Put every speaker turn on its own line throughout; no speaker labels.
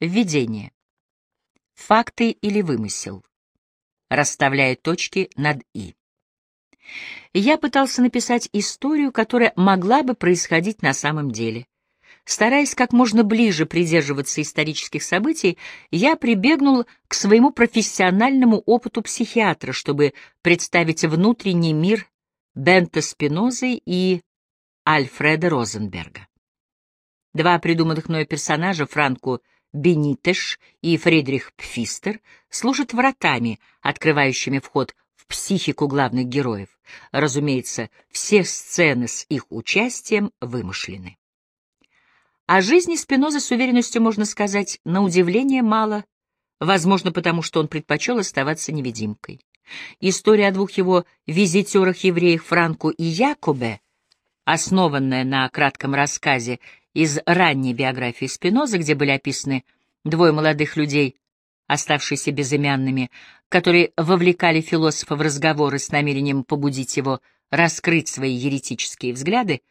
Введение. Факты или вымысел. Расставляя точки над «и». Я пытался написать историю, которая могла бы происходить на самом деле. Стараясь как можно ближе придерживаться исторических событий, я прибегнул к своему профессиональному опыту психиатра, чтобы представить внутренний мир Бента Спинозы и Альфреда Розенберга. Два придуманных мною персонажа, Франку Бенитеш и Фридрих Пфистер, служат вратами, открывающими вход в психику главных героев. Разумеется, все сцены с их участием вымышлены. О жизни Спиноза с уверенностью можно сказать, на удивление мало, возможно, потому что он предпочел оставаться невидимкой. История о двух его визитерах-евреях Франку и Якобе, основанная на кратком рассказе из ранней биографии Спиноза, где были описаны двое молодых людей, оставшиеся безымянными, которые вовлекали философа в разговоры с намерением побудить его раскрыть свои еретические взгляды,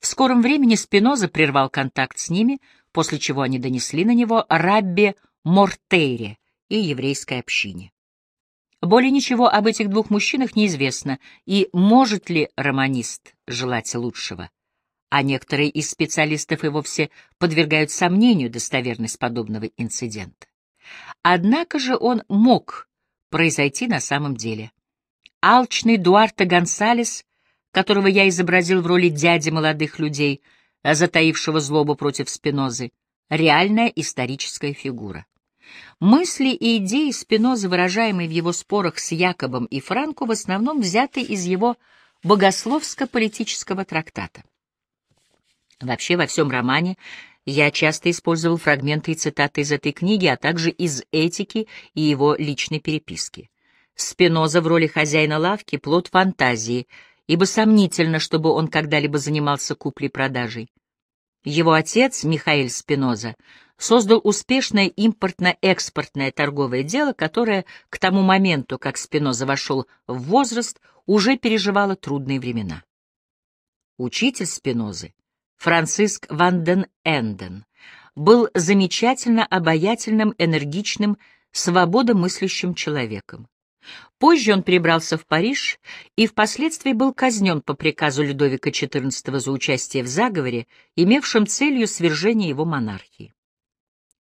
в скором времени Спиноза прервал контакт с ними, после чего они донесли на него Раббе Мортейре и еврейской общине. Более ничего об этих двух мужчинах неизвестно, и может ли романист желать лучшего? А некоторые из специалистов и вовсе подвергают сомнению достоверность подобного инцидента. Однако же он мог произойти на самом деле. Алчный Дуарте Гонсалес, которого я изобразил в роли дяди молодых людей, затаившего злобу против Спинозы, реальная историческая фигура. Мысли и идеи Спинозы, выражаемые в его спорах с Якобом и Франко, в основном взяты из его богословско-политического трактата. Вообще во всем романе я часто использовал фрагменты и цитаты из этой книги, а также из «Этики» и его личной переписки. Спиноза в роли хозяина лавки — плод фантазии, ибо сомнительно, чтобы он когда-либо занимался куплей-продажей. Его отец, Михаил Спиноза, создал успешное импортно-экспортное торговое дело, которое к тому моменту, как Спиноза вошел в возраст, уже переживало трудные времена. Учитель Спинозы, Франциск Ванден Энден, был замечательно обаятельным, энергичным, свободомыслящим человеком. Позже он перебрался в Париж и впоследствии был казнен по приказу Людовика XIV за участие в заговоре, имевшем целью свержение его монархии.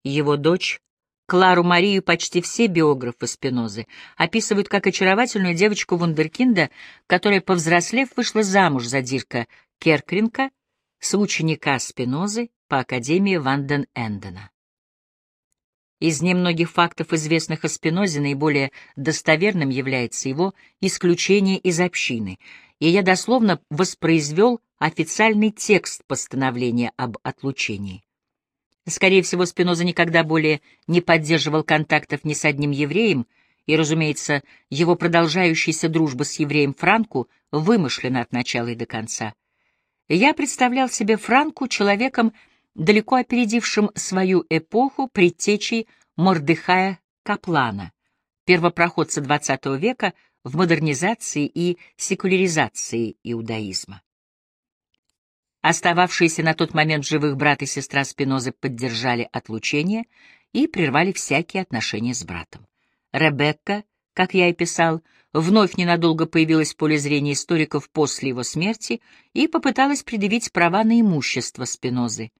Его дочь, Клару Марию, почти все биографы Спинозы описывают как очаровательную девочку Вундеркинда, которая, повзрослев, вышла замуж за Дирка Керкринка соученика Спинозы по Академии Ванден Эндена. Из немногих фактов, известных о Спинозе, наиболее достоверным является его исключение из общины, и я дословно воспроизвел официальный текст постановления об отлучении. Скорее всего, Спиноза никогда более не поддерживал контактов ни с одним евреем, и, разумеется, его продолжающаяся дружба с евреем Франку вымышлена от начала и до конца. Я представлял себе Франку человеком, далеко опередившим свою эпоху предтечей Мордыхая Каплана, первопроходца XX века в модернизации и секуляризации иудаизма. Остававшиеся на тот момент живых брат и сестра Спинозы поддержали отлучение и прервали всякие отношения с братом. Ребекка, как я и писал, вновь ненадолго появилась в поле зрения историков после его смерти и попыталась предъявить права на имущество Спинозы.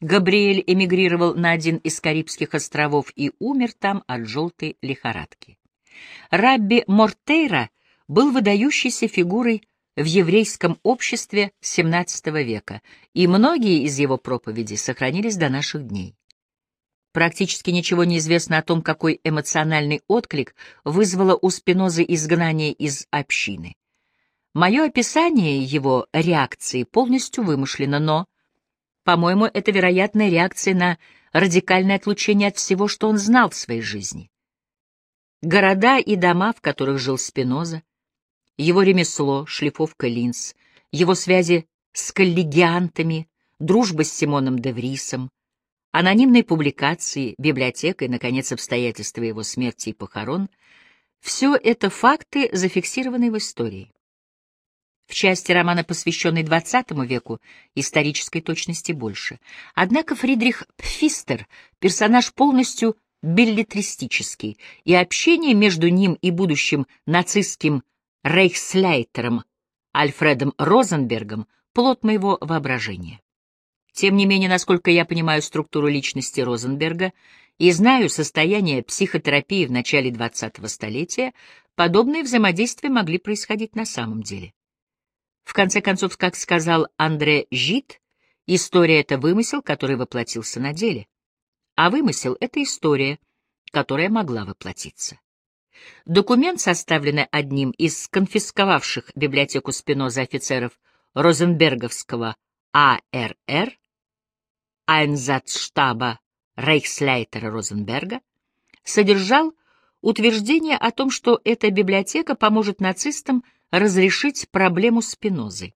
Габриэль эмигрировал на один из Карибских островов и умер там от желтой лихорадки. Рабби Мортейра был выдающейся фигурой в еврейском обществе XVII века, и многие из его проповедей сохранились до наших дней. Практически ничего не известно о том, какой эмоциональный отклик вызвало у Спинозы изгнание из общины. Мое описание его реакции полностью вымышлено, но, по-моему, это вероятная реакция на радикальное отлучение от всего, что он знал в своей жизни. Города и дома, в которых жил Спиноза, его ремесло, шлифовка линз, его связи с коллегиантами, дружба с Симоном де Врисом, анонимные публикации, библиотека и, наконец, обстоятельства его смерти и похорон — все это факты, зафиксированные в истории. В части романа, посвященной XX веку, исторической точности больше. Однако Фридрих Пфистер — персонаж полностью билетристический, и общение между ним и будущим нацистским рейхсляйтером Альфредом Розенбергом — плод моего воображения. Тем не менее, насколько я понимаю структуру личности Розенберга и знаю состояние психотерапии в начале XX столетия, подобные взаимодействия могли происходить на самом деле. В конце концов, как сказал Андре Жит, история — это вымысел, который воплотился на деле. А вымысел — это история, которая могла воплотиться. Документ, составленный одним из конфисковавших библиотеку Спиноза офицеров Розенберговского АРР, Айнзатштаба Рейхслейтера Розенберга, содержал утверждение о том, что эта библиотека поможет нацистам разрешить проблему Спинозы.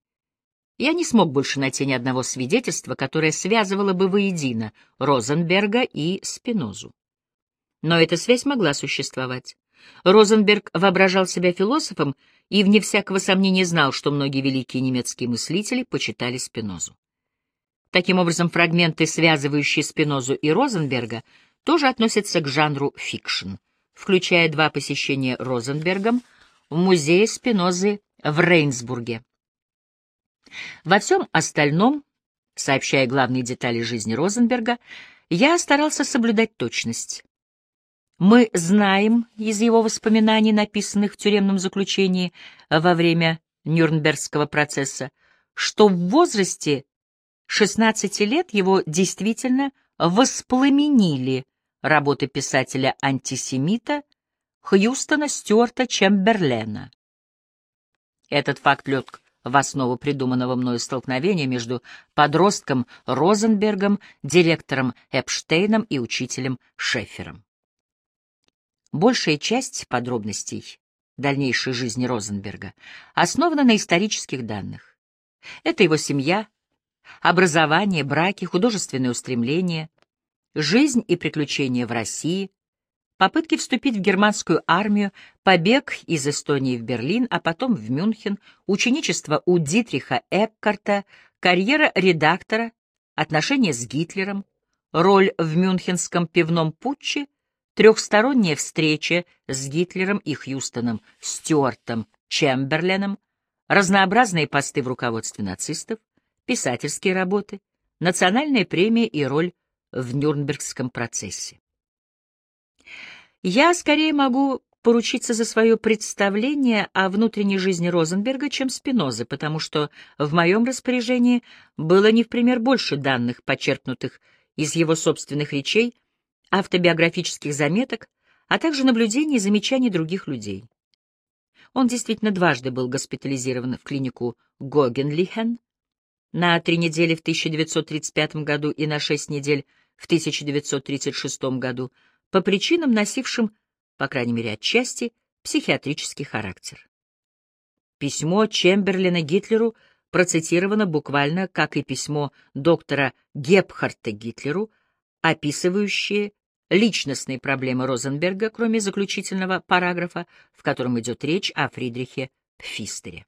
Я не смог больше найти ни одного свидетельства, которое связывало бы воедино Розенберга и Спинозу. Но эта связь могла существовать. Розенберг воображал себя философом и, вне всякого сомнения, знал, что многие великие немецкие мыслители почитали Спинозу. Таким образом, фрагменты, связывающие Спинозу и Розенберга, тоже относятся к жанру fiction, включая два посещения Розенбергом в музее Спинозы в Рейнсбурге. Во всем остальном, сообщая главные детали жизни Розенберга, я старался соблюдать точность. Мы знаем из его воспоминаний, написанных в тюремном заключении во время Нюрнбергского процесса, что в возрасте 16 лет его действительно воспламенили работы писателя-антисемита Хьюстона Стюарта Чемберлена. Этот факт лег в основу придуманного мною столкновения между подростком Розенбергом, директором Эпштейном и учителем Шефером. Большая часть подробностей дальнейшей жизни Розенберга основана на исторических данных. Это его семья, образование, браки, художественные устремления, жизнь и приключения в России, попытки вступить в германскую армию, побег из Эстонии в Берлин, а потом в Мюнхен, ученичество у Дитриха Эккарта, карьера редактора, отношения с Гитлером, роль в мюнхенском пивном путче, трехсторонняя встреча с Гитлером и Хьюстоном Стюартом Чемберленом, разнообразные посты в руководстве нацистов, писательские работы, национальная премия и роль в Нюрнбергском процессе. Я скорее могу поручиться за свое представление о внутренней жизни Розенберга, чем Спинозы, потому что в моем распоряжении было не в пример больше данных, почерпнутых из его собственных речей, автобиографических заметок, а также наблюдений и замечаний других людей. Он действительно дважды был госпитализирован в клинику Гогенлихен, на три недели в 1935 году и на шесть недель в 1936 году по причинам, носившим, по крайней мере отчасти, психиатрический характер. Письмо Чемберлина Гитлеру процитировано буквально, как и письмо доктора Гепхарта Гитлеру, описывающее личностные проблемы Розенберга, кроме заключительного параграфа, в котором идет речь о Фридрихе Пфистере.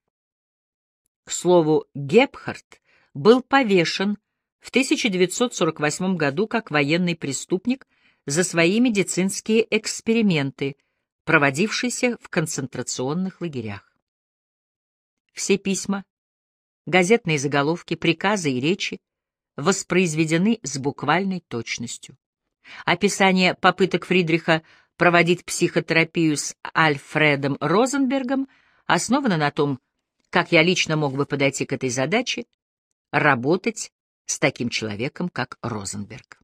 К слову, Гепхард был повешен в 1948 году как военный преступник за свои медицинские эксперименты, проводившиеся в концентрационных лагерях. Все письма, газетные заголовки, приказы и речи воспроизведены с буквальной точностью. Описание попыток Фридриха проводить психотерапию с Альфредом Розенбергом основано на том, как я лично мог бы подойти к этой задаче, работать с таким человеком, как Розенберг.